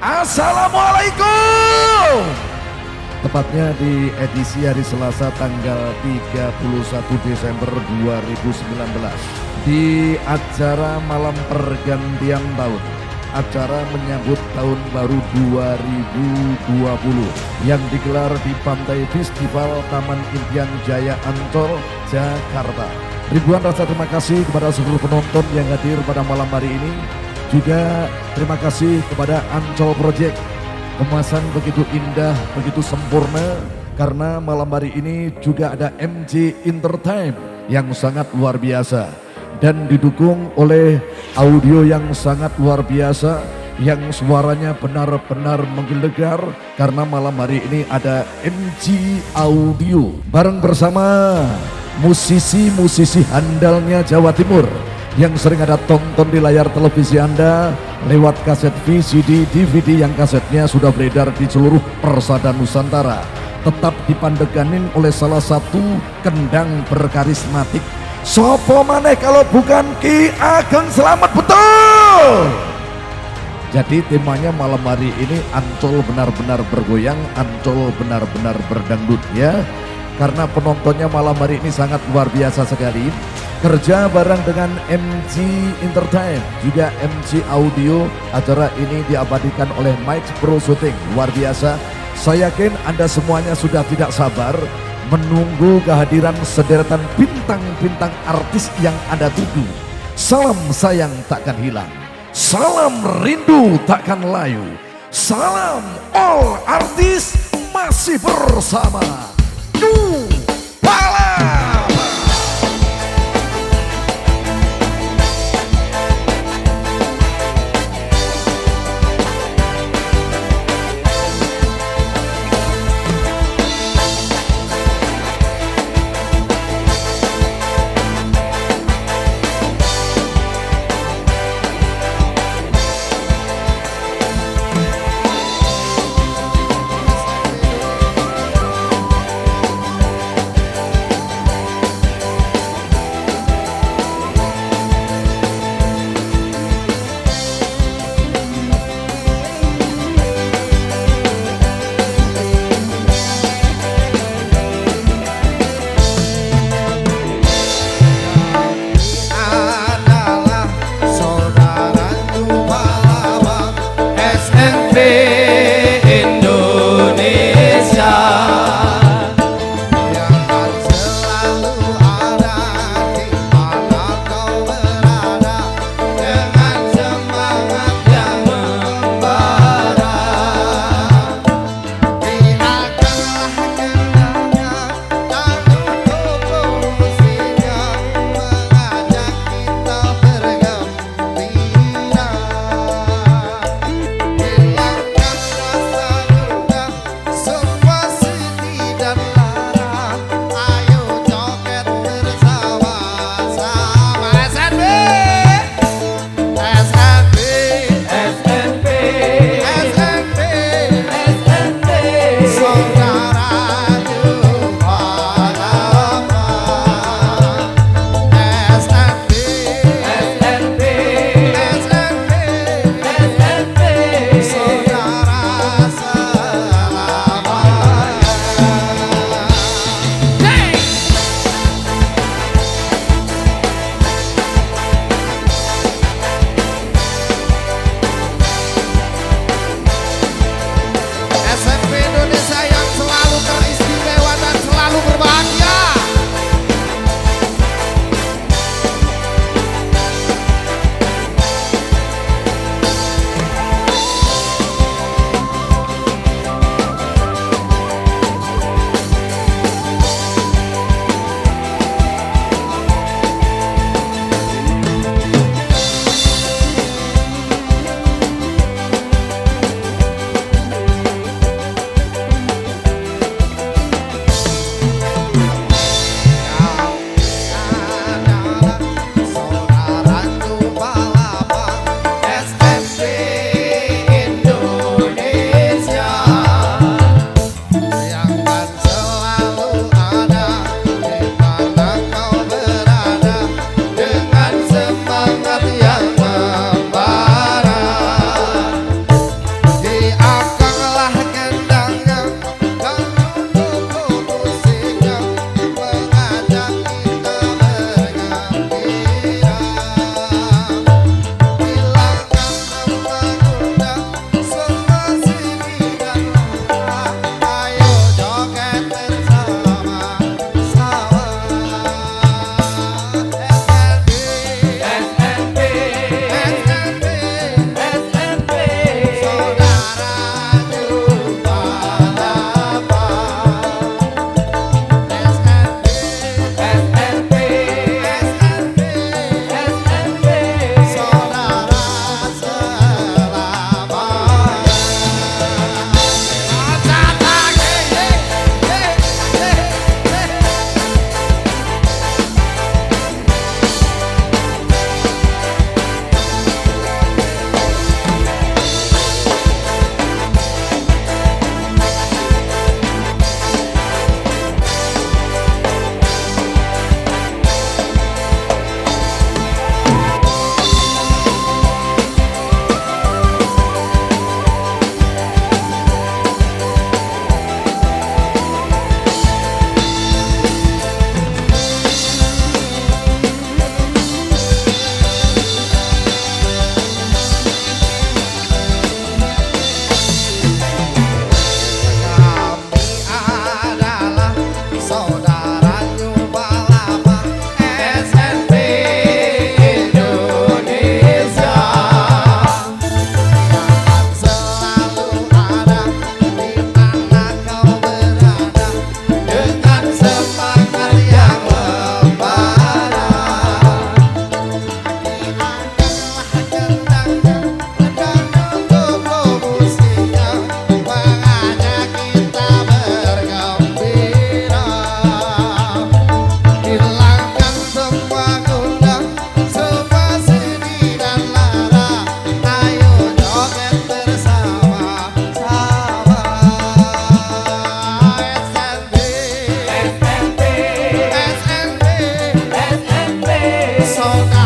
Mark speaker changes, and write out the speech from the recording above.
Speaker 1: Assalamualaikum. Tepatnya di edisi hari Selasa tanggal 31 Desember 2019 di acara malam pergantian tahun acara menyambut tahun baru 2020 yang digelar di Pantai Festival Taman Impian Jaya Ancol, Jakarta. Ribuan rasa terima kasih kepada seluruh penonton yang hadir pada malam hari ini. Juga terima kasih kepada Ancol Project. Kemasan begitu indah, begitu sempurna karena malam hari ini juga ada MJ Entertain yang sangat luar biasa. Dan didukung oleh audio yang sangat luar biasa yang suaranya benar-benar menggelegar karena malam hari ini ada MG Audio. Bareng bersama musisi-musisi handalnya Jawa Timur yang sering ada tonton di layar televisi Anda lewat kaset VCD, DVD yang kasetnya sudah beredar di seluruh persada Nusantara. Tetap dipandeganin oleh salah satu kendang berkarismatik. Sopo maneh kalau bukan Ki Ageng Selamat betul. Jadi temanya malam hari ini Ancol benar-benar bergoyang, Ancol benar-benar berdangdut ya. Karena penontonnya malam hari ini sangat luar biasa sekali kerja bareng dengan MG Entertain juga MG Audio. Acara ini diabadikan oleh Mike Pro Shooting. Luar biasa. Saya yakin anda semuanya sudah tidak sabar menunggu kehadiran sederetan bintang-bintang artis yang anda tuju salam sayang takkan hilang. Salam rindu takkan layu. Salam all artis masih bersama. Duh. loca.